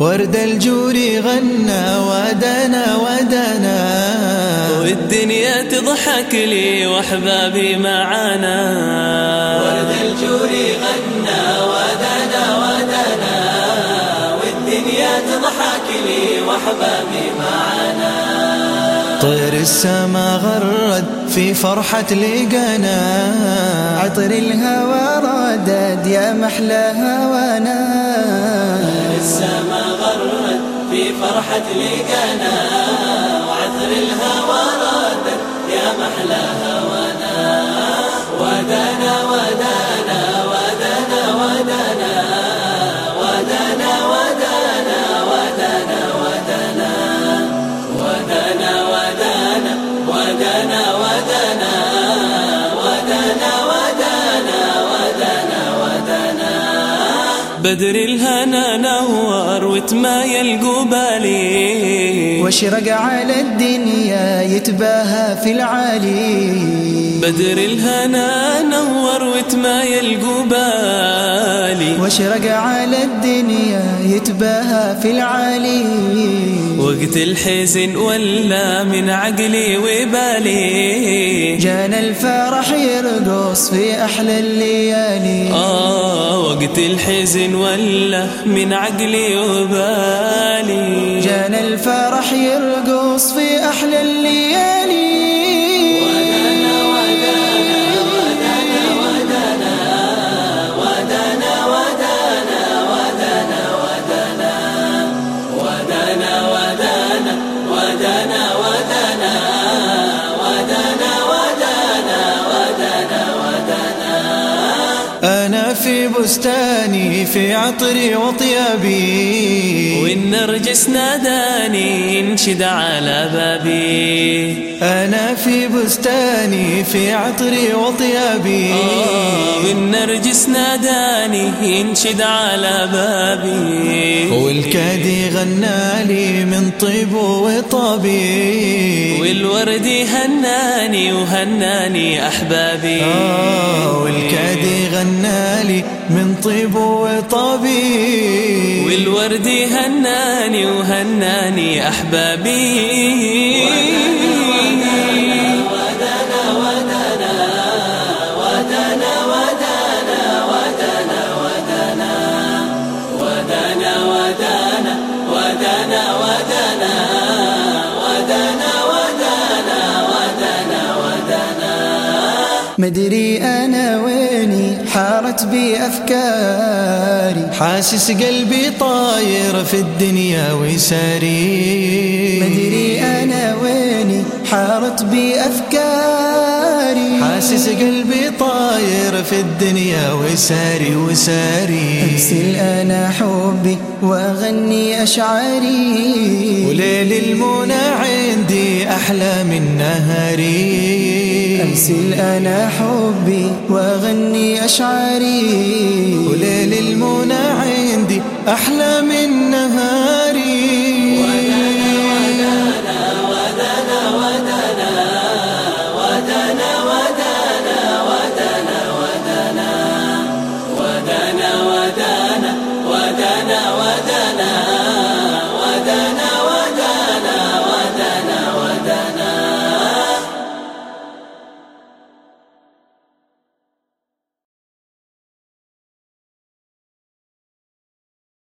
ورد الجوري غنى ودنا ودنا. والدنيا تضحك لي واحبابي معانا. ورد الجوري غنى ودنا ودنا. والدنيا تضحك لي واحبابي معانا. طير السما غرد في فرحة لقنا. عطر الهوى ردد يا محلى هوانا السما غرد راحت لقنا وعثر الهوى ردت يا محلى هوى. بدر الهنا نور وتمايل قبالي واشرق على الدنيا يتباهى في العالي. بدر الهنا نور وتمايل قبالي واشرق على الدنيا يتباهى في العالي. وقت الحزن ولا من عقلي وبالي. جانا الفرح يرقص في أحلى الليالي. آه وقت الحزن ولا من عقلي وبالي. جانا الفرح يرقص في أحلى الليالي. بستاني في عطري وطيابي. والنرجس ناداني ينشد على بابي. أنا في بستاني في عطري وطيابي. آه والنرجس ناداني ينشد على بابي. والكادي غنالي من طيب وطابي والورد هناني وهناني أحبابي. آه والكادي غنالي من طيب وطابي والورد هناني وهناني أحبابي. مدري أنا ويني؟ حارت بي أفكاري حاسس قلبي طاير في الدنيا وساري مدري أنا ويني؟ حارت بي أفكاري حاسس قلبي طاير في الدنيا وساري وساري أرسل أنا حبي وأغني أشعاري. وليل المنى عندي أحلى من نهاري. أرسل أنا حبي وأغني أشعاري. وليل المنى عندي أحلى من نهاري.